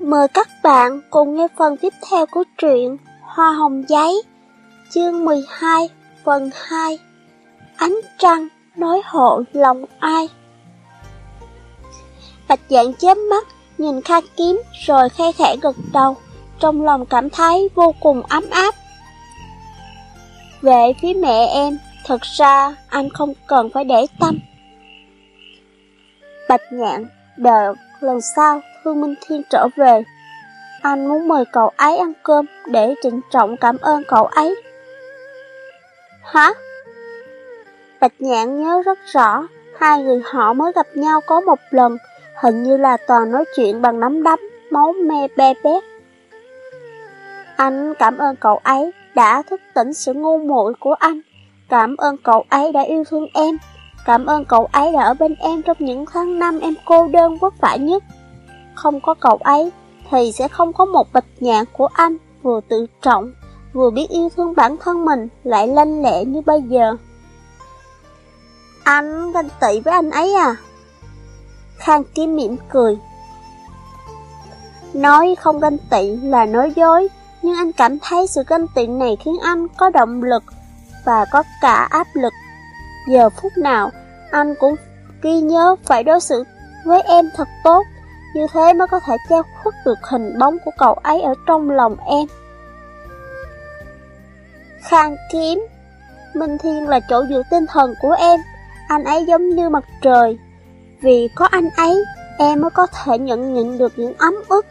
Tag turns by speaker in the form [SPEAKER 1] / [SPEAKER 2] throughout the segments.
[SPEAKER 1] Mời các bạn cùng nghe phần tiếp theo của truyện Hoa Hồng Giấy, chương 12, phần 2 Ánh trăng nói hộ lòng ai Bạch dạng chớp mắt, nhìn Kha Kiếm rồi khe khẽ gật đầu, trong lòng cảm thấy vô cùng ấm áp. Về phía mẹ em, thật ra anh không cần phải để tâm. Bạch nhạn, đợi lần sau Phương Minh Thiên trở về. Anh muốn mời cậu ấy ăn cơm để trịnh trọng cảm ơn cậu ấy. Hả? Bạch Nhạn nhớ rất rõ, hai người họ mới gặp nhau có một lần, hình như là toàn nói chuyện bằng nắm đấm, máu me be bét. Anh cảm ơn cậu ấy đã thức tỉnh sự ngu muội của anh, cảm ơn cậu ấy đã yêu thương em, cảm ơn cậu ấy đã ở bên em trong những tháng năm em cô đơn vất vả nhất. Không có cậu ấy thì sẽ không có một bịch nhạn của anh vừa tự trọng, vừa biết yêu thương bản thân mình lại lanh lẹ như bây giờ. Anh ganh tị với anh ấy à? Khang Kim mỉm cười. Nói không ganh tị là nói dối, nhưng anh cảm thấy sự ganh tị này khiến anh có động lực và có cả áp lực. Giờ phút nào, anh cũng ghi nhớ phải đối xử với em thật tốt, như thế mới có thể che khuất được hình bóng của cậu ấy ở trong lòng em. Khang Kiếm Minh Thiên là chỗ dựa tinh thần của em, anh ấy giống như mặt trời. Vì có anh ấy, em mới có thể nhận nhịn được những ấm ức,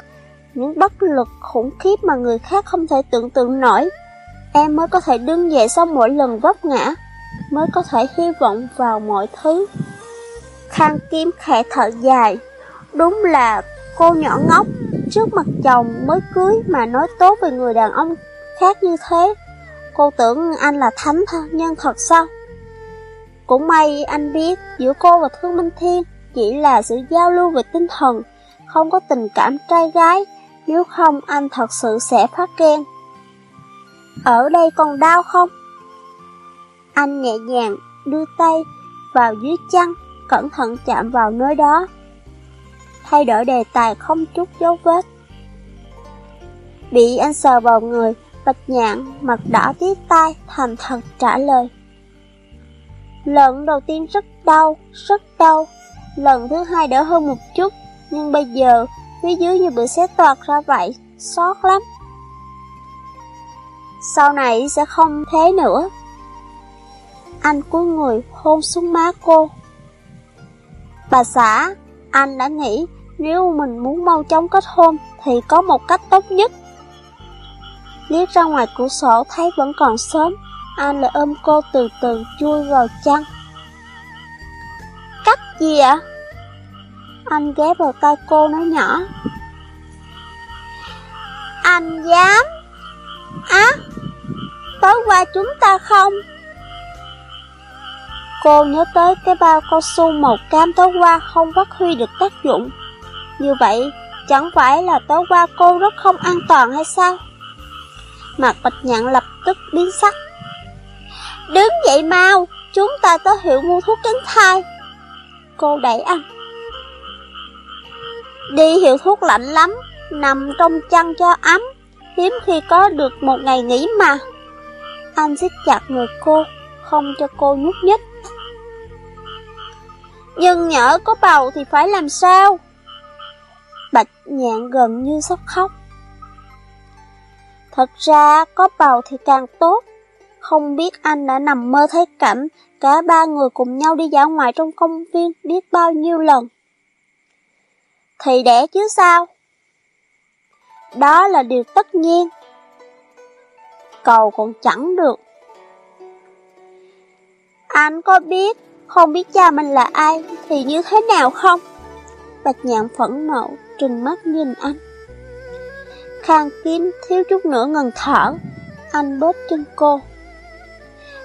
[SPEAKER 1] những bất lực khủng khiếp mà người khác không thể tưởng tượng nổi. Em mới có thể đứng dậy sau mỗi lần vấp ngã, mới có thể hy vọng vào mọi thứ. Khang Kiếm khẽ thở dài, đúng là cô nhỏ ngốc, trước mặt chồng mới cưới mà nói tốt về người đàn ông khác như thế. Cô tưởng anh là thánh nhân thật sao? Cũng may anh biết giữa cô và Thương Minh Thiên chỉ là sự giao lưu về tinh thần, không có tình cảm trai gái, nếu không anh thật sự sẽ phát ghen. Ở đây còn đau không? Anh nhẹ nhàng đưa tay vào dưới chân, cẩn thận chạm vào nơi đó. Thay đổi đề tài không chút dấu vết. Bị anh sờ vào người, bạch nhạn, mặt đỏ tiết tai, thành thật trả lời. Lần đầu tiên rất đau, rất đau. Lần thứ hai đỡ hơn một chút, nhưng bây giờ phía dưới như bị xé toạc ra vậy, xót lắm. Sau này sẽ không thế nữa. Anh cúi người hôn xuống má cô. Bà xã, anh đã nghĩ nếu mình muốn mau chóng kết hôn thì có một cách tốt nhất. Liếc ra ngoài cửa sổ thấy vẫn còn sớm, anh lại ôm cô từ từ chui vào chăn. Cách gì ạ? Anh ghé vào tay cô nói nhỏ. Anh dám? Á, tối qua chúng ta không? Cô nhớ tới cái bao cao su màu cam tối qua không phát huy được tác dụng. Như vậy, chẳng phải là tối qua cô rất không an toàn hay sao? Mặt bạch nhạn lập tức biến sắc. Đứng dậy mau, chúng ta tới hiệu mua thuốc tránh thai. Cô đẩy anh. Đi hiệu thuốc lạnh lắm, nằm trong chăn cho ấm, hiếm khi có được một ngày nghỉ mà. Anh siết chặt người cô, không cho cô nhúc nhích. Nhưng nhỡ có bầu thì phải làm sao? Nhạn gần như sắp khóc. Thật ra có bầu thì càng tốt. Không biết anh đã nằm mơ thấy cảnh cả ba người cùng nhau đi dã ngoại trong công viên biết bao nhiêu lần. Thì đẻ chứ sao? Đó là điều tất nhiên. Cầu còn chẳng được. Anh có biết, không biết cha mình là ai thì như thế nào không? Bạch nhạn phẫn nộ, trừng mắt nhìn anh. Khang kim thiếu chút nữa ngừng thở, anh bóp chân cô.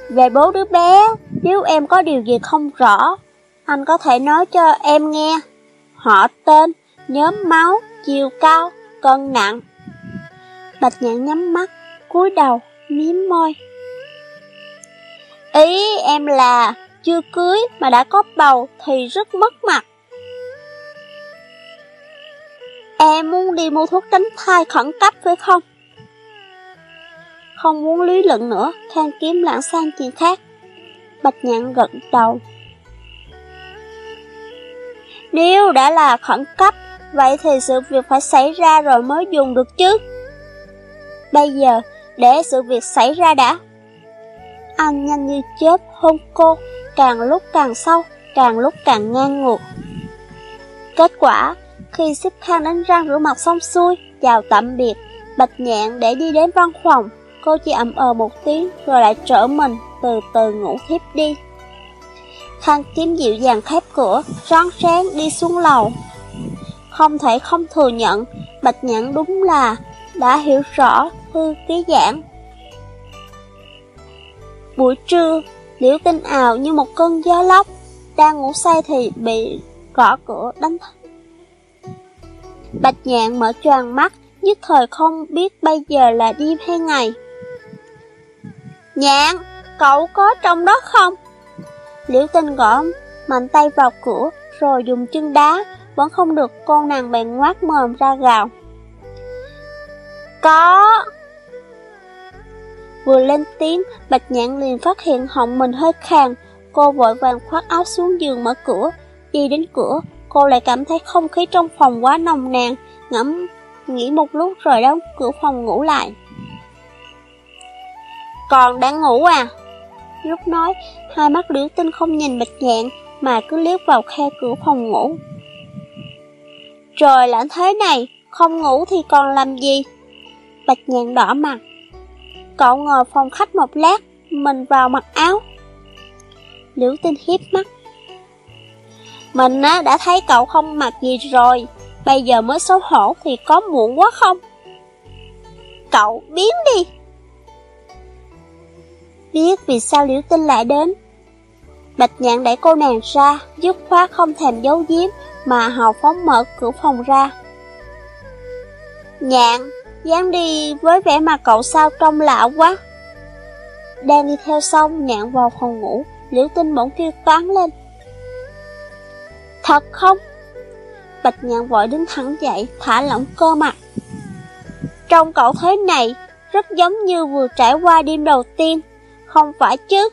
[SPEAKER 1] Về bố đứa bé, nếu em có điều gì không rõ, anh có thể nói cho em nghe. Họ tên, nhóm máu, chiều cao, cân nặng. Bạch nhạn nhắm mắt, cúi đầu, miếm môi. Ý em là chưa cưới mà đã có bầu thì rất mất mặt. Em muốn đi mua thuốc tránh thai khẩn cấp phải không? Không muốn lý luận nữa, Khang Kiếm lãng sang chuyện khác. Bạch nhạn gật đầu. Nếu đã là khẩn cấp, vậy thì sự việc phải xảy ra rồi mới dùng được chứ. Bây giờ, để sự việc xảy ra đã. Anh nhanh như chớp hôn cô, càng lúc càng sâu, càng lúc càng ngang ngược. Kết quả, khi xếp khang đánh răng rửa mặt xong xuôi, chào tạm biệt, bạch nhạn để đi đến văn phòng, cô chỉ ậm ờ một tiếng rồi lại trở mình, từ từ ngủ thiếp đi. Khang kiếm dịu dàng khép cửa, rón rén đi xuống lầu. Không thể không thừa nhận, bạch nhạn đúng là đã hiểu rõ hư ký giảng. Buổi trưa, liễu tinh ào như một cơn gió lốc, đang ngủ say thì bị gõ cửa đánh thức. Bạch nhạn mở tròn mắt, nhất thời không biết bây giờ là đêm hay ngày. Nhạn, cậu có trong đó không? Liễu tinh gõ mạnh tay vào cửa, rồi dùng chân đá, vẫn không được con nàng bèn ngoát mồm ra gào. Có! Vừa lên tiếng, bạch nhạn liền phát hiện họng mình hơi khàn, cô vội vàng khoác áo xuống giường mở cửa, đi đến cửa, cô lại cảm thấy không khí trong phòng quá nồng nàn, ngẫm nghĩ một lúc rồi đóng cửa phòng ngủ lại. Còn đang ngủ à? Lúc nói, hai mắt liễu tinh không nhìn bạch nhạn, mà cứ liếc vào khe cửa phòng ngủ. Trời lạnh thế này, không ngủ thì còn làm gì? Bạch nhạn đỏ mặt. Cậu ngồi phòng khách một lát, mình vào mặc áo. Liễu tinh hiếp mắt. Mình á, đã thấy cậu không mặc gì rồi, bây giờ mới xấu hổ thì có muộn quá không? Cậu biến đi! Biết vì sao Liễu Tinh lại đến. Bạch nhạn đẩy cô nàng ra, dứt khoát không thèm giấu giếm, mà hào phóng mở cửa phòng ra. Nhạn, dám đi với vẻ mặt cậu sao trông lạ quá. Đang đi theo xong, nhạn vào phòng ngủ, Liễu Tinh bỗng kêu toán lên. Thật không? Bạch nhạn vội đứng thẳng dậy, thả lỏng cơ mặt. Trong cậu thế này, rất giống như vừa trải qua đêm đầu tiên. Không phải chứ?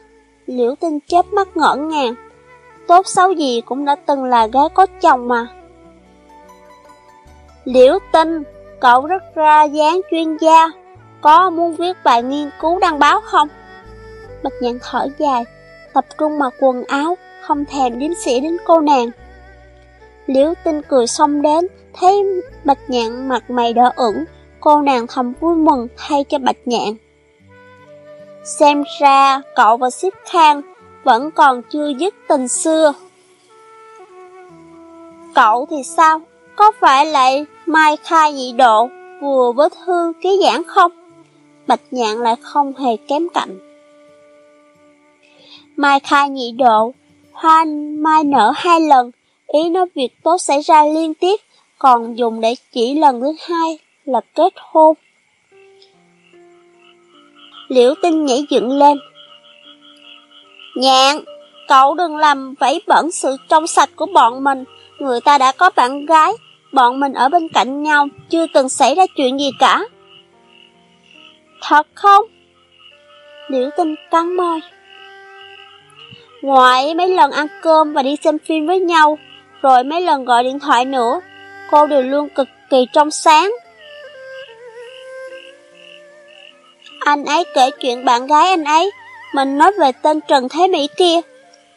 [SPEAKER 1] Liễu tinh chớp mắt ngỡ ngàng. Tốt xấu gì cũng đã từng là gái có chồng mà. Liễu tinh, cậu rất ra dáng chuyên gia, có muốn viết bài nghiên cứu đăng báo không? Bạch nhạn thở dài, tập trung mặc quần áo, không thèm đếm xỉa đến cô nàng. Liễu tinh cười xong đến, thấy bạch nhạn mặt mày đỏ ửng, cô nàng thầm vui mừng thay cho bạch nhạn. Xem ra cậu và Xếp Khang vẫn còn chưa dứt tình xưa. Cậu thì sao? Có phải lại mai khai nhị độ vừa với thư ký giảng không? Bạch nhạn lại không hề kém cạnh. Mai khai nhị độ, hoa mai nở hai lần, ý nói việc tốt xảy ra liên tiếp, còn dùng để chỉ lần thứ hai là kết hôn. Liễu tinh nhảy dựng lên. Nhạn, cậu đừng làm vẫy bẩn sự trong sạch của bọn mình. Người ta đã có bạn gái, bọn mình ở bên cạnh nhau, chưa từng xảy ra chuyện gì cả. Thật không? Liễu tinh cắn môi. Ngoài mấy lần ăn cơm và đi xem phim với nhau, rồi mấy lần gọi điện thoại nữa, cô đều luôn cực kỳ trong sáng. Anh ấy kể chuyện bạn gái anh ấy, mình nói về tên Trần Thế Mỹ kia.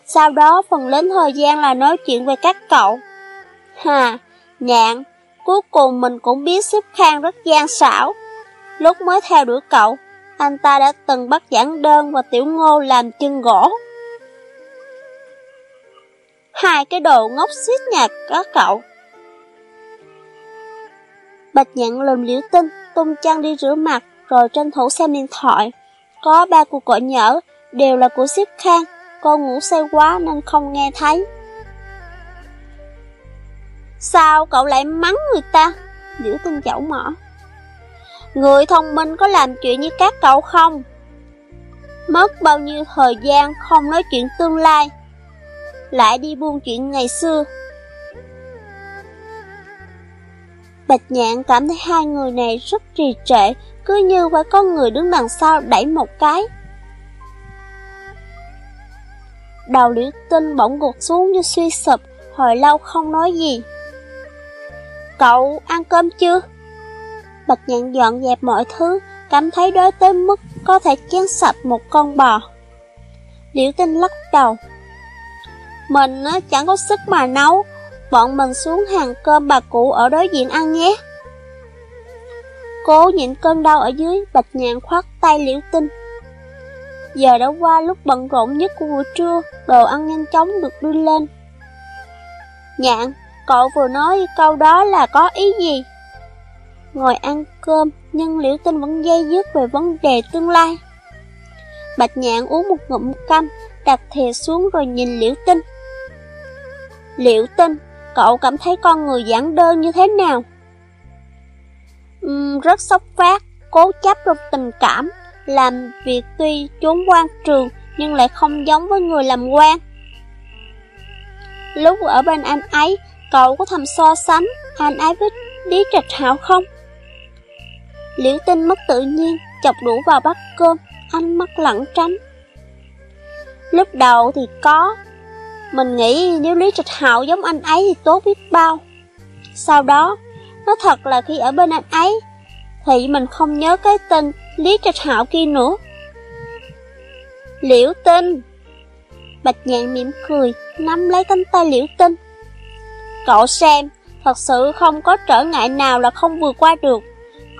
[SPEAKER 1] Sau đó phần lớn thời gian là nói chuyện về các cậu. Hà, nhạn, cuối cùng mình cũng biết xếp khang rất gian xảo. Lúc mới theo đuổi cậu, anh ta đã từng bắt giảng đơn và tiểu ngô làm chân gỗ. Hai cái đồ ngốc xít nhà các cậu. Bạch nhạn lùm liễu tinh, tung chăn đi rửa mặt, rồi tranh thủ xem điện thoại. Có ba cuộc gọi nhỡ, đều là của Xếp Khang, cô ngủ say quá nên không nghe thấy. Sao cậu lại mắng người ta? Liễu tinh chảo mỏ. Người thông minh có làm chuyện như các cậu không? Mất bao nhiêu thời gian không nói chuyện tương lai, lại đi buôn chuyện ngày xưa. Bạch nhạn cảm thấy hai người này rất trì trệ, cứ như phải có người đứng đằng sau đẩy một cái. Đầu liễu tinh bỗng gục xuống như suy sụp, hồi lâu không nói gì. Cậu ăn cơm chưa? Bạch nhạn dọn dẹp mọi thứ, cảm thấy đói tới mức có thể chén sạch một con bò. Liễu tinh lắc đầu. Mình chẳng có sức mà nấu, bọn mình xuống hàng cơm bà cụ ở đối diện ăn nhé. Cố nhịn cơn đau ở dưới, bạch nhạn khoát tay liễu tinh. Giờ đã qua lúc bận rộn nhất của buổi trưa, đồ ăn nhanh chóng được đưa lên. Nhạn, cậu vừa nói câu đó là có ý gì? Ngồi ăn cơm, nhưng liễu tinh vẫn dây dứt về vấn đề tương lai. Bạch nhạn uống một ngụm canh, đặt thìa xuống rồi nhìn liễu tinh. Liễu tinh, cậu cảm thấy con người giản đơn như thế nào? Uhm, rất sốc phát, cố chấp trong tình cảm, làm việc tuy trốn quan trường nhưng lại không giống với người làm quan. Lúc ở bên anh ấy, cậu có thầm so sánh anh ấy với Lý Trạch Hạo không? Liễu tinh mất tự nhiên, chọc đũa vào bát cơm, anh mắt lẩn tránh. Lúc đầu thì có, mình nghĩ nếu Lý Trạch Hạo giống anh ấy thì tốt biết bao. Sau đó, nó thật là khi ở bên anh ấy, thì mình không nhớ cái tên Lý Trạch Hạo kia nữa. Liễu tinh Bạch nhạn mỉm cười, nắm lấy cánh tay liễu tinh. Cậu xem, thật sự không có trở ngại nào là không vượt qua được.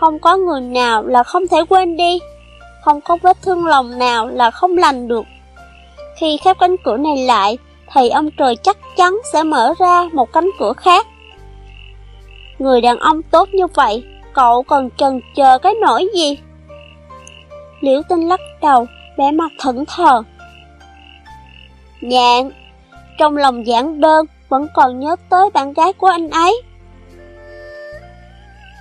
[SPEAKER 1] Không có người nào là không thể quên đi. Không có vết thương lòng nào là không lành được. Khi khép cánh cửa này lại, thì ông trời chắc chắn sẽ mở ra một cánh cửa khác. Người đàn ông tốt như vậy, cậu còn chần chờ cái nỗi gì? Liễu tinh lắc đầu, vẻ mặt thẫn thờ. Nhạn, trong lòng giảng đơn vẫn còn nhớ tới bạn gái của anh ấy.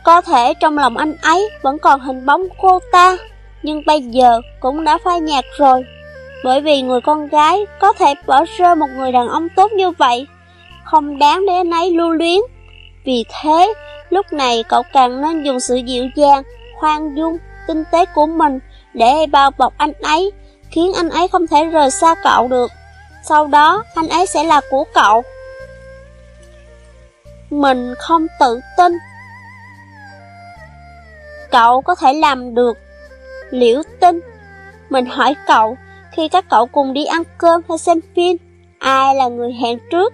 [SPEAKER 1] Có thể trong lòng anh ấy vẫn còn hình bóng cô ta, nhưng bây giờ cũng đã phai nhạt rồi. Bởi vì người con gái có thể bỏ rơi một người đàn ông tốt như vậy, không đáng để anh ấy lưu luyến. Vì thế, lúc này cậu càng nên dùng sự dịu dàng, khoan dung, tinh tế của mình để bao bọc anh ấy, khiến anh ấy không thể rời xa cậu được. Sau đó, anh ấy sẽ là của cậu. Mình không tự tin. Cậu có thể làm được. Liễu tin. Mình hỏi cậu, khi các cậu cùng đi ăn cơm hay xem phim, ai là người hẹn trước?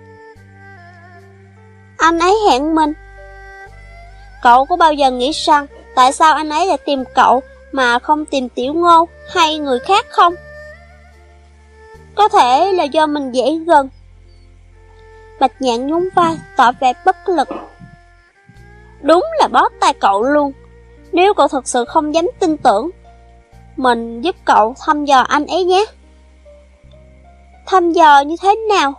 [SPEAKER 1] Anh ấy hẹn mình. Cậu có bao giờ nghĩ rằng tại sao anh ấy lại tìm cậu mà không tìm tiểu ngô hay người khác không? Có thể là do mình dễ gần. Bạch nhạn nhún vai, tỏ vẻ bất lực. Đúng là bó tay cậu luôn. Nếu cậu thật sự không dám tin tưởng, mình giúp cậu thăm dò anh ấy nhé. Thăm dò như thế nào?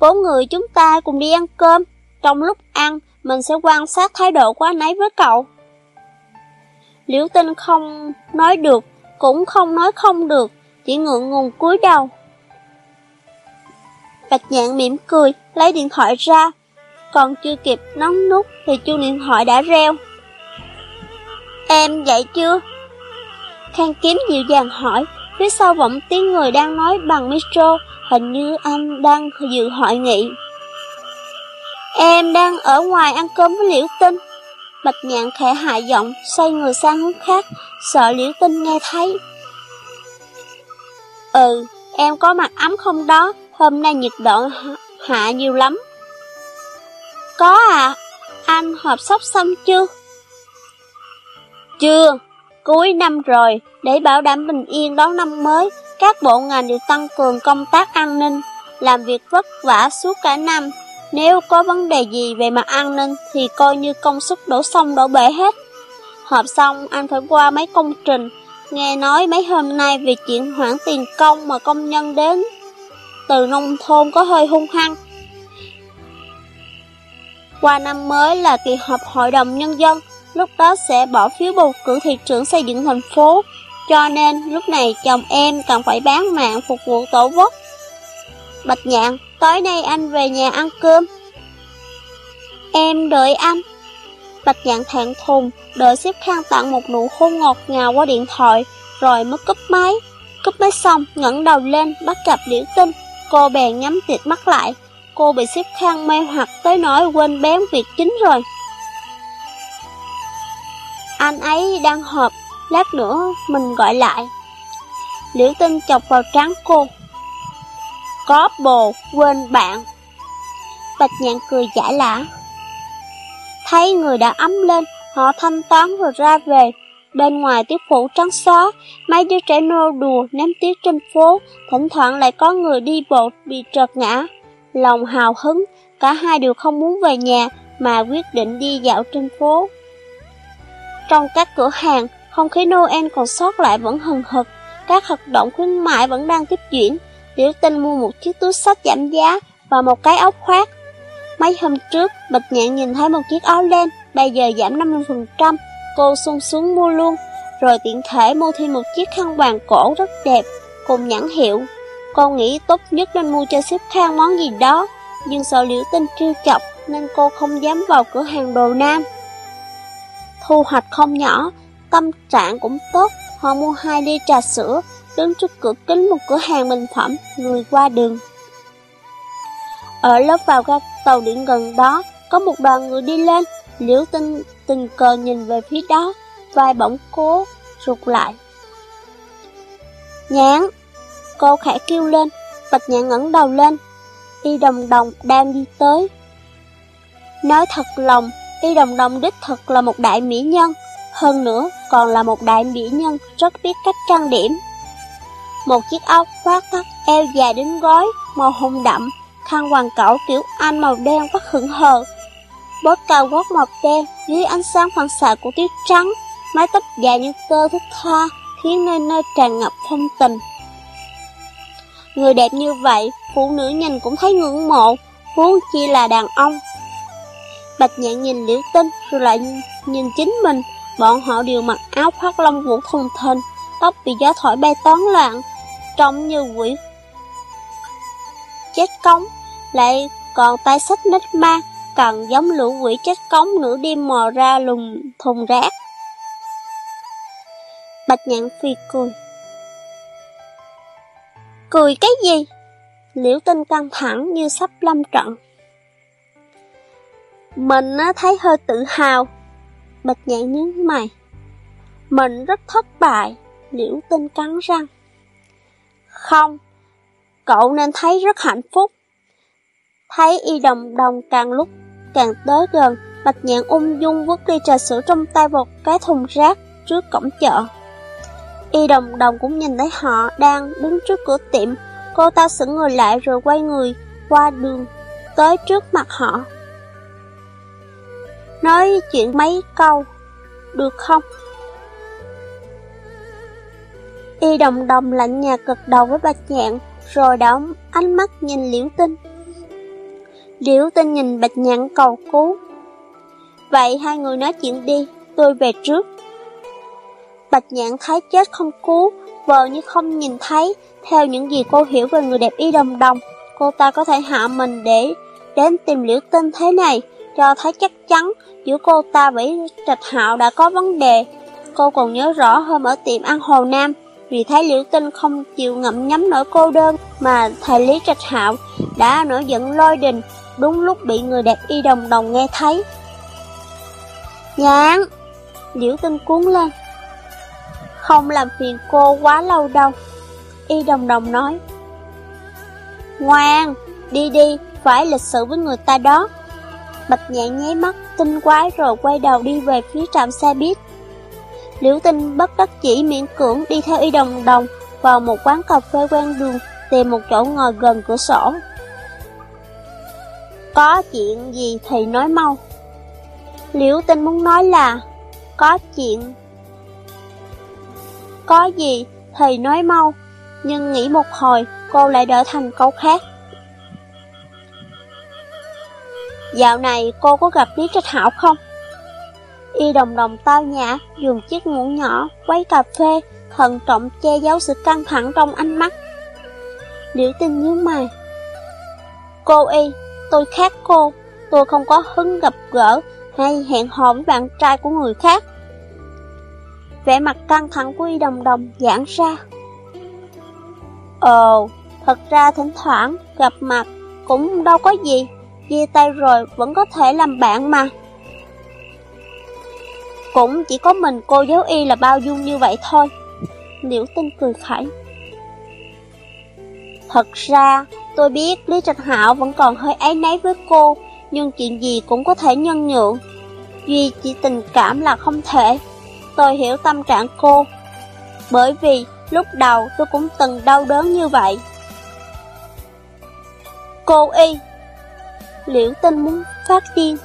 [SPEAKER 1] Bốn người chúng ta cùng đi ăn cơm. Trong lúc ăn, mình sẽ quan sát thái độ của anh ấy với cậu. Liễu tinh không nói được, cũng không nói không được, chỉ ngượng ngùng cúi đầu. Bạch nhạn mỉm cười, lấy điện thoại ra, còn chưa kịp nóng nút thì chuông điện thoại đã reo. Em dậy chưa? Khang kiếm dịu dàng hỏi, phía sau vọng tiếng người đang nói bằng micro, hình như anh đang dự hội nghị. Em đang ở ngoài ăn cơm với Liễu Tinh. Bạch nhạn khẽ hạ giọng, xoay người sang hướng khác, sợ Liễu Tinh nghe thấy. Ừ, em có mặc ấm không đó, hôm nay nhiệt độ hạ nhiều lắm. Có à, anh họp sóc xong chưa? Chưa, cuối năm rồi, để bảo đảm bình yên đón năm mới, các bộ ngành đều tăng cường công tác an ninh, làm việc vất vả suốt cả năm. Nếu có vấn đề gì về mặt an ninh thì coi như công sức đổ sông đổ bể hết. Họp xong, anh phải qua mấy công trình, nghe nói mấy hôm nay về chuyện hoãn tiền công mà công nhân đến từ nông thôn có hơi hung hăng. Qua năm mới là kỳ họp hội đồng nhân dân, lúc đó sẽ bỏ phiếu bầu cử thị trưởng xây dựng thành phố, cho nên lúc này chồng em cần phải bán mạng phục vụ tổ quốc. Bạch nhạn, tối nay anh về nhà ăn cơm. Em đợi anh. Bạch nhạn thẹn thùng, đợi xếp khang tặng một nụ hôn ngọt ngào qua điện thoại, rồi mới cúp máy. Cúp máy xong, ngẩng đầu lên, bắt gặp liễu tinh. Cô bèn nhắm tiệt mắt lại. Cô bị xếp khang mê hoặc tới nỗi quên bén việc chính rồi. Anh ấy đang họp, lát nữa mình gọi lại. Liễu tinh chọc vào trán cô. Có bồ, quên bạn. Bạch nhạn cười giả lả. Thấy người đã ấm lên, họ thanh toán rồi ra về. Bên ngoài tiết phủ trắng xóa, mấy đứa trẻ nô đùa ném tiết trên phố, thỉnh thoảng lại có người đi bộ bị trượt ngã. Lòng hào hứng, cả hai đều không muốn về nhà mà quyết định đi dạo trên phố. Trong các cửa hàng, không khí Noel còn sót lại vẫn hừng hực, các hoạt động khuyến mại vẫn đang tiếp diễn. Tiểu tinh mua một chiếc túi sách giảm giá và một cái áo khoác. Mấy hôm trước, Bạch Nhạn nhìn thấy một chiếc áo len, bây giờ giảm 50%, cô sung sướng mua luôn, rồi tiện thể mua thêm một chiếc khăn vàng cổ rất đẹp, cùng nhãn hiệu. Cô nghĩ tốt nhất nên mua cho xếp khang món gì đó, nhưng sợ liễu tinh trêu chọc nên cô không dám vào cửa hàng đồ nam. Thu hoạch không nhỏ, tâm trạng cũng tốt, họ mua hai ly trà sữa, đứng trước cửa kính một cửa hàng bình phẩm, người qua đường. Ở lớp vào ga tàu điện gần đó, có một đoàn người đi lên, liễu tinh tình cờ nhìn về phía đó, vai bỗng cố, rụt lại. Nhãn! Cô khẽ kêu lên, bạch nhãn ngẩng đầu lên, y đồng đồng đang đi tới. Nói thật lòng, y đồng đồng đích thực là một đại mỹ nhân, hơn nữa còn là một đại mỹ nhân rất biết cách trang điểm. Một chiếc áo khoác thắt eo dài đến gói, màu hồng đậm, khăn hoàng cẩu kiểu Anh màu đen rất hững hờ. Bốt cao gót màu đen dưới ánh sáng phản xạ của tuyết trắng, mái tóc dài như tơ thức tha, khiến nơi nơi tràn ngập phong tình. Người đẹp như vậy, phụ nữ nhìn cũng thấy ngưỡng mộ, huống chi là đàn ông. Bạch nhạn nhìn liễu tinh rồi lại nhìn chính mình, bọn họ đều mặc áo khoác lông vũ thùng thình, tóc bị gió thổi bay tán loạn, trông như quỷ chết cống, lại còn tay sách nít ma, cần giống lũ quỷ chết cống nửa đêm mò ra lùng thùng rác. Bạch nhạn phi cười. Cười cái gì? Liễu tinh căng thẳng như sắp lâm trận. Mình thấy hơi tự hào. Bạch nhạn nhớ mày. Mình rất thất bại. Liễu tinh cắn răng. Không, cậu nên thấy rất hạnh phúc. Thấy y đồng đồng càng lúc càng tới gần, Bạch nhạn ung dung vứt ly trà sữa trong tay một cái thùng rác trước cổng chợ. Y đồng đồng cũng nhìn thấy họ đang đứng trước cửa tiệm, cô ta sững người lại rồi quay người qua đường tới trước mặt họ. Nói chuyện mấy câu, được không? Y đồng đồng lạnh nhạt cực đầu với bạch nhạn, rồi đóng ánh mắt nhìn liễu tinh. Liễu tinh nhìn bạch nhạn cầu cứu. Vậy hai người nói chuyện đi, tôi về trước. Bạch nhạn thấy chết không cứu, vờ như không nhìn thấy. Theo những gì cô hiểu về người đẹp y đồng đồng, cô ta có thể hạ mình để đến tìm liễu tinh thế này, cho thấy chắc chắn giữa cô ta với trạch hạo đã có vấn đề. Cô còn nhớ rõ hôm ở tiệm ăn Hồ Nam, vì thấy liễu tinh không chịu ngậm nhắm nỗi cô đơn mà thầy Lý Trạch Hạo đã nổi giận lôi đình đúng lúc bị người đẹp y đồng đồng nghe thấy. Nhãn! Liễu tinh cuốn lên. Không làm phiền cô quá lâu đâu. Y đồng đồng nói. Ngoan, đi đi, phải lịch sự với người ta đó. Bạch nhạn nháy mắt, tinh quái rồi quay đầu đi về phía trạm xe buýt. Liễu tinh bất đắc chỉ miễn cưỡng đi theo y đồng đồng vào một quán cà phê quen đường tìm một chỗ ngồi gần cửa sổ. Có chuyện gì thì nói mau. Liễu tinh muốn nói là có chuyện. Có gì thì nói mau, nhưng nghĩ một hồi cô lại đổi thành câu khác. Dạo này cô có gặp Lý Trạch Hảo không? Y đồng đồng tao nhã, dùng chiếc muỗng nhỏ, quấy cà phê, thận trọng che giấu sự căng thẳng trong ánh mắt. Liễu tinh nhíu mày. Cô Y, tôi khác cô, tôi không có hứng gặp gỡ hay hẹn hò với bạn trai của người khác. Vẻ mặt căng thẳng của y đồng đồng giãn ra. Ồ, thật ra thỉnh thoảng gặp mặt cũng đâu có gì, chia tay rồi vẫn có thể làm bạn mà. Cũng chỉ có mình cô giáo y là bao dung như vậy thôi. Liễu tinh cười khẩy. Thật ra, tôi biết Lý Trạch Hạo vẫn còn hơi áy náy với cô, nhưng chuyện gì cũng có thể nhân nhượng. Duy chỉ tình cảm là không thể. Tôi hiểu tâm trạng cô, bởi vì lúc đầu tôi cũng từng đau đớn như vậy. Cô y Liễu tinh muốn phát điên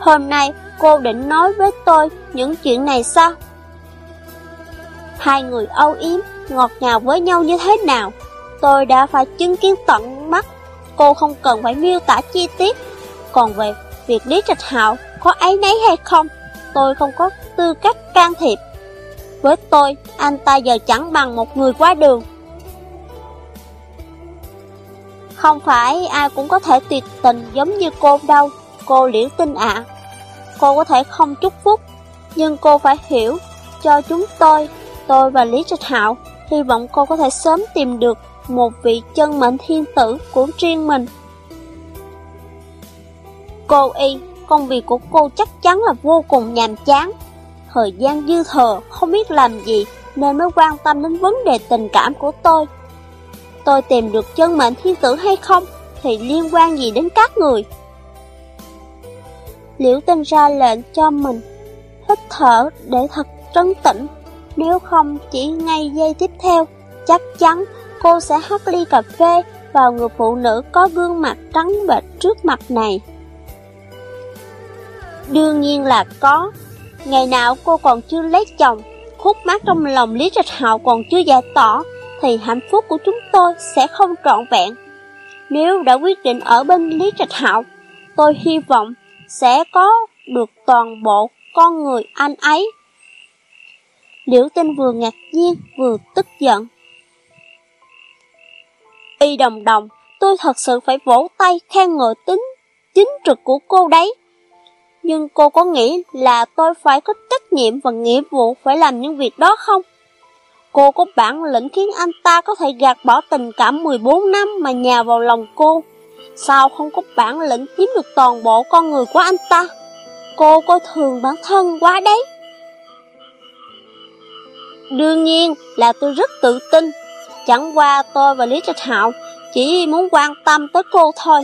[SPEAKER 1] Hôm nay cô định nói với tôi những chuyện này sao? Hai người âu yếm, ngọt ngào với nhau như thế nào? Tôi đã phải chứng kiến tận mắt, cô không cần phải miêu tả chi tiết. Còn về việc Lý Trạch Hạo có ấy nấy hay không, tôi không có tư cách can thiệp. Với tôi, anh ta giờ chẳng bằng một người qua đường. Không phải ai cũng có thể tuyệt tình giống như cô đâu, cô liễu tinh ạ. Cô có thể không chúc phúc, nhưng cô phải hiểu cho chúng tôi, tôi và Lý Trạch Hạo, hy vọng cô có thể sớm tìm được một vị chân mệnh thiên tử của riêng mình. Cô Y, công việc của cô chắc chắn là vô cùng nhàm chán. Thời gian dư thừa, không biết làm gì, nên mới quan tâm đến vấn đề tình cảm của tôi. Tôi tìm được chân mệnh thiên tử hay không, thì liên quan gì đến các người. Liễu tinh ra lệnh cho mình hít thở để thật trấn tĩnh, nếu không chỉ ngay giây tiếp theo, chắc chắn cô sẽ hắt ly cà phê vào người phụ nữ có gương mặt trắng bệch trước mặt này. Đương nhiên là có, ngày nào cô còn chưa lấy chồng, khúc mát trong lòng Lý Trạch Hạo còn chưa giải tỏ, thì hạnh phúc của chúng tôi sẽ không trọn vẹn. Nếu đã quyết định ở bên Lý Trạch Hạo, tôi hy vọng sẽ có được toàn bộ con người anh ấy. Liễu tinh vừa ngạc nhiên vừa tức giận. Y đồng đồng, tôi thật sự phải vỗ tay khen ngợi tính chính trực của cô đấy. Nhưng cô có nghĩ là tôi phải có trách nhiệm và nghĩa vụ phải làm những việc đó không? Cô có bản lĩnh khiến anh ta có thể gạt bỏ tình cảm 14 năm mà nhào vào lòng cô. Sao không có bản lĩnh chiếm được toàn bộ con người của anh ta? Cô coi thường bản thân quá đấy. Đương nhiên là tôi rất tự tin. Chẳng qua tôi và Lý Trạch Hạo chỉ muốn quan tâm tới cô thôi.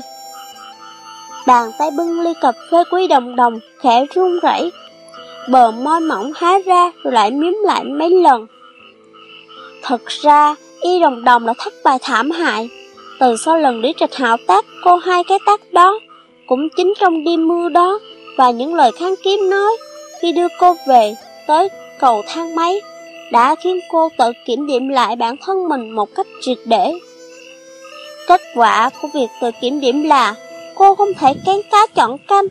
[SPEAKER 1] Bàn tay bưng ly cà phê quý đồng đồng khẽ run rẩy, bờ môi mỏng há ra rồi lại miếm lại mấy lần. Thật ra, y đồng đồng là thất bại thảm hại. Từ sau lần Lý Trạch Hạo tác cô hai cái tác đó, cũng chính trong đêm mưa đó, và những lời kháng kiếm nói khi đưa cô về tới cầu thang máy, đã khiến cô tự kiểm điểm lại bản thân mình một cách triệt để. Kết quả của việc tự kiểm điểm là cô không thể kén cá chọn canh,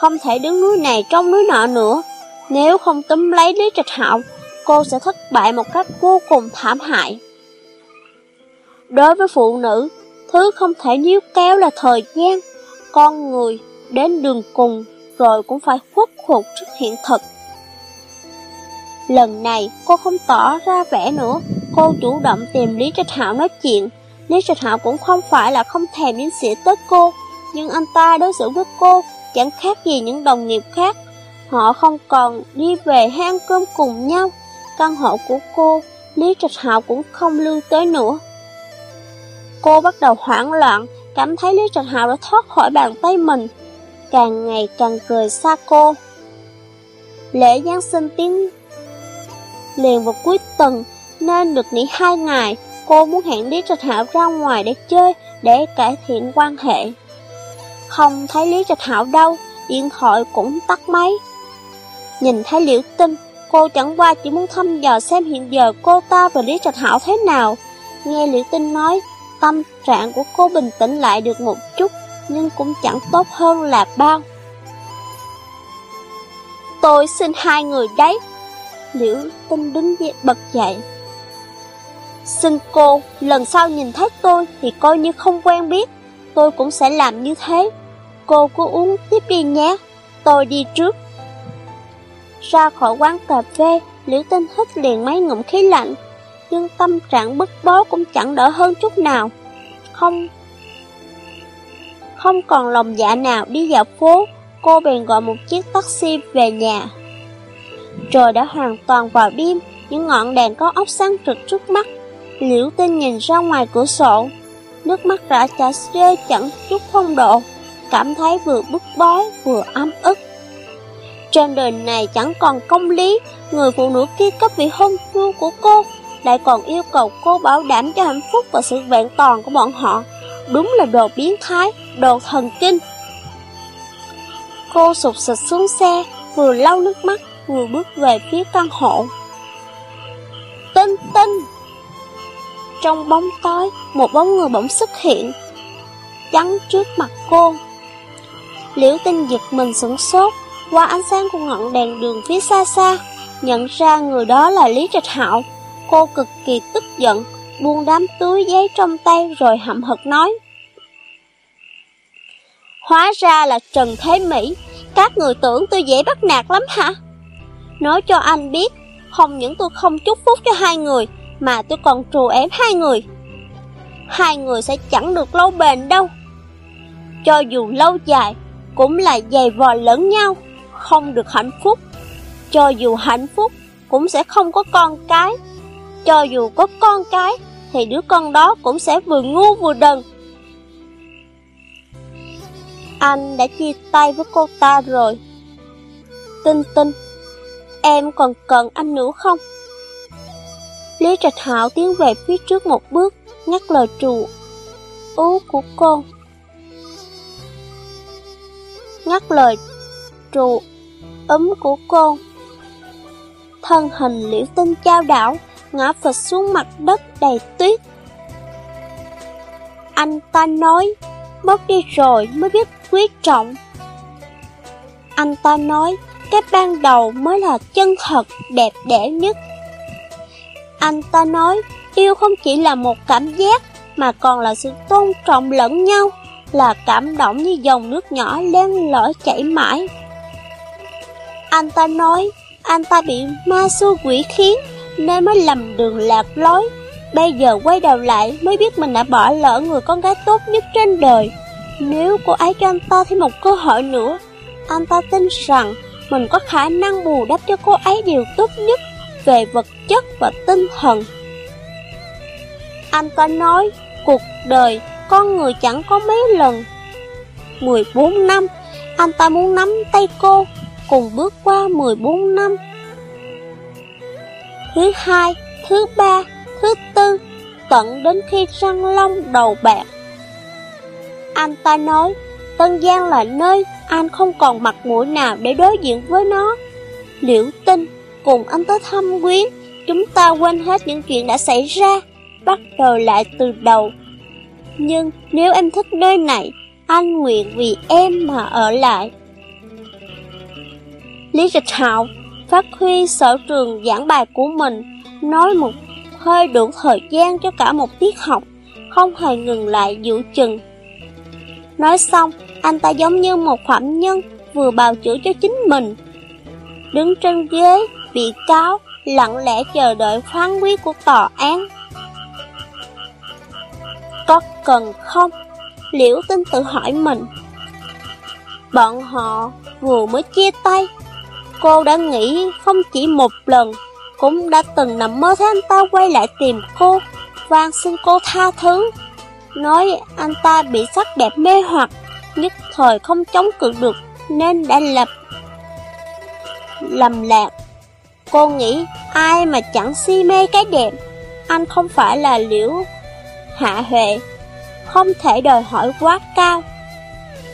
[SPEAKER 1] không thể đứng núi này trong núi nọ nữa. Nếu không túm lấy Lý Trạch Hạo, cô sẽ thất bại một cách vô cùng thảm hại. Đối với phụ nữ, thứ không thể níu kéo là thời gian, con người đến đường cùng rồi cũng phải khuất phục trước hiện thực. Lần này cô không tỏ ra vẻ nữa, cô chủ động tìm Lý Trạch Hạo nói chuyện. Lý Trạch Hạo cũng không phải là không thèm đến xỉa tới cô, nhưng anh ta đối xử với cô chẳng khác gì những đồng nghiệp khác. Họ không còn đi về hay ăn cơm cùng nhau, căn hộ của cô, Lý Trạch Hạo cũng không lưu tới nữa. Cô bắt đầu hoảng loạn, cảm thấy Lý Trạch Hạo đã thoát khỏi bàn tay mình, càng ngày càng cười xa cô. Lễ Giáng sinh tiến liền vào cuối tuần, nên được nghỉ hai ngày, cô muốn hẹn Lý Trạch Hạo ra ngoài để chơi, để cải thiện quan hệ. Không thấy Lý Trạch Hạo đâu, điện thoại cũng tắt máy. Nhìn thấy liễu tinh, Cô chẳng qua chỉ muốn thăm dò xem hiện giờ cô ta và Lý Trạch Hảo thế nào. Nghe Liễu Tinh nói, tâm trạng của cô bình tĩnh lại được một chút, nhưng cũng chẳng tốt hơn là bao. Tôi xin hai người đấy. Liễu Tinh đứng dậy, bật dậy. Xin cô, lần sau nhìn thấy tôi thì coi như không quen biết. tôi cũng sẽ làm như thế. Cô cứ uống tiếp đi nhé, tôi đi trước. Ra khỏi quán cà phê, Liễu Tinh hít liền mấy ngụm khí lạnh, nhưng tâm trạng bức bối cũng chẳng đỡ hơn chút nào. Không không còn lòng dạ nào đi dạo phố, cô bèn gọi một chiếc taxi về nhà. Trời đã hoàn toàn vào đêm, những ngọn đèn có ốc sáng trực trước mắt. Liễu tinh nhìn ra ngoài cửa sổ, nước mắt rã chảy rơi chẳng chút phong độ, cảm thấy vừa bức bối vừa ấm ức. Trên đời này chẳng còn công lý, người phụ nữ kia cấp vị hôn phu của cô, lại còn yêu cầu cô bảo đảm cho hạnh phúc và sự vẹn toàn của bọn họ. Đúng là đồ biến thái, đồ thần kinh. Cô sụp sịch xuống xe, vừa lau nước mắt, vừa bước về phía căn hộ. Tinh tinh! Trong bóng tối, một bóng người bỗng xuất hiện, chắn trước mặt cô. Liễu tinh giật mình sửng sốt, qua ánh sáng của ngọn đèn đường phía xa xa, nhận ra người đó là Lý Trạch Hạo. Cô cực kỳ tức giận, buông đám túi giấy trong tay rồi hậm hực nói. Hóa ra là Trần Thế Mỹ, các người tưởng tôi dễ bắt nạt lắm hả? Nói cho anh biết, không những tôi không chúc phúc cho hai người, mà tôi còn trù ém hai người. Hai người sẽ chẳng được lâu bền đâu. Cho dù lâu dài, cũng là dày vò lẫn nhau, không được hạnh phúc. Cho dù hạnh phúc, cũng sẽ không có con cái. Cho dù có con cái, thì đứa con đó cũng sẽ vừa ngu vừa đần. Anh đã chia tay với cô ta rồi. Tinh tinh, em còn cần anh nữa không? Lý Trạch Hạo tiến về phía trước một bước, nhắc lời trù ú của cô. Nhắc lời trù ấm của cô. Thân hình liễu tinh trao đảo, ngã phịch xuống mặt đất đầy tuyết. Anh ta nói, mất đi rồi mới biết quý trọng. Anh ta nói, cái ban đầu mới là chân thật, đẹp đẽ nhất. Anh ta nói, yêu không chỉ là một cảm giác, mà còn là sự tôn trọng lẫn nhau, là cảm động như dòng nước nhỏ len lỏi chảy mãi. Anh ta nói, anh ta bị ma xui quỷ khiến, nên mới lầm đường lạc lối. Bây giờ quay đầu lại mới biết mình đã bỏ lỡ người con gái tốt nhất trên đời. Nếu cô ấy cho anh ta thêm một cơ hội nữa, anh ta tin rằng mình có khả năng bù đắp cho cô ấy điều tốt nhất về vật chất và tinh thần. Anh ta nói, cuộc đời con người chẳng có mấy lần. 14 năm, anh ta muốn nắm tay cô, cùng bước qua 14 năm. Thứ hai, thứ ba, thứ tư, tận đến khi răng long đầu bạc. Anh ta nói, Tân Giang là nơi anh không còn mặt mũi nào để đối diện với nó. Liễu tinh cùng anh tới thăm quyến, chúng ta quên hết những chuyện đã xảy ra, bắt đầu lại từ đầu. Nhưng nếu em thích nơi này, anh nguyện vì em mà ở lại. Lý Trạch Hạo phát huy sở trường giảng bài của mình, nói một hơi đủ thời gian cho cả một tiết học, không hề ngừng lại giữ chừng. Nói xong, anh ta giống như một phạm nhân vừa bào chữa cho chính mình. Đứng trên ghế, bị cáo lặng lẽ chờ đợi phán quyết của tòa án. Có cần không? Liễu tinh tự hỏi mình. Bọn họ vừa mới chia tay. Cô đã nghĩ không chỉ một lần, cũng đã từng nằm mơ thấy anh ta quay lại tìm cô, van xin cô tha thứ. Nói anh ta bị sắc đẹp mê hoặc, nhất thời không chống cự được nên đã lập lầm lạc. Cô nghĩ ai mà chẳng si mê cái đẹp, anh không phải là liễu hạ huệ, không thể đòi hỏi quá cao.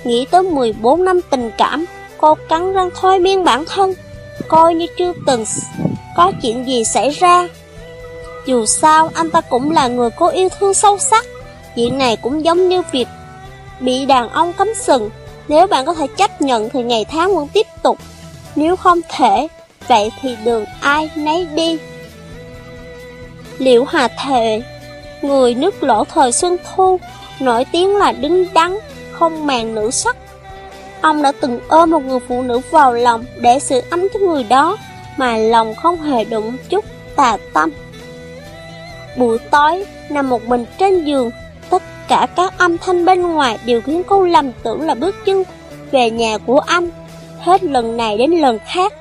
[SPEAKER 1] Nghĩ tới 14 năm tình cảm, cô cắn răng thôi miên bản thân, coi như chưa từng có chuyện gì xảy ra. Dù sao, anh ta cũng là người cô yêu thương sâu sắc, chuyện này cũng giống như việc bị đàn ông cấm sừng. Nếu bạn có thể chấp nhận thì ngày tháng vẫn tiếp tục, nếu không thể Vậy thì đường ai nấy đi Liễu Hà thệ Người nước lỗ thời xuân thu nổi tiếng là đứng đắn, không màng nữ sắc. Ông đã từng ôm một người phụ nữ vào lòng để sự ấm cho người đó, mà lòng không hề đụng chút tà tâm. Buổi tối, nằm một mình trên giường, tất cả các âm thanh bên ngoài đều khiến cô lầm tưởng là bước chân về nhà của anh. Hết lần này đến lần khác,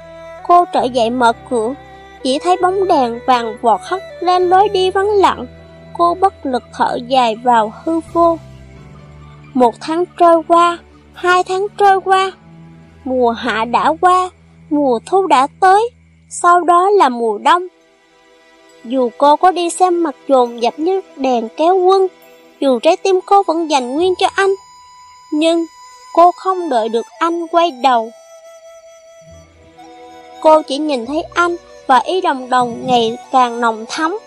[SPEAKER 1] cô trở dậy mở cửa, chỉ thấy bóng đèn vàng vọt hắt lên lối đi vắng lặng. Cô bất lực thở dài vào hư vô. Một tháng trôi qua, hai tháng trôi qua, mùa hạ đã qua, mùa thu đã tới, sau đó là mùa đông. Dù cô có đi xem mặt dồn dập như đèn kéo quân, dù trái tim cô vẫn dành nguyên cho anh, nhưng cô không đợi được anh quay đầu. Cô chỉ nhìn thấy anh và ý đồng đồng ngày càng nồng thắm.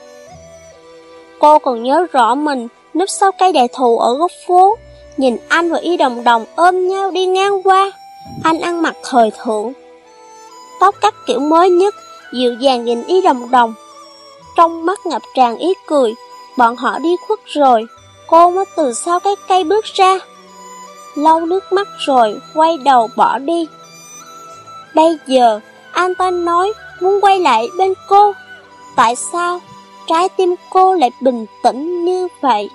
[SPEAKER 1] Cô còn nhớ rõ mình núp sau cây đại thụ ở góc phố, nhìn anh và y đồng đồng ôm nhau đi ngang qua. Anh ăn mặc thời thượng, tóc cắt kiểu mới nhất, dịu dàng nhìn y đồng đồng. Trong mắt ngập tràn ý cười, bọn họ đi khuất rồi, cô mới từ sau cái cây bước ra. Lau nước mắt rồi, quay đầu bỏ đi. Bây giờ, anh ta nói muốn quay lại bên cô. Tại sao trái tim cô lại bình tĩnh như vậy?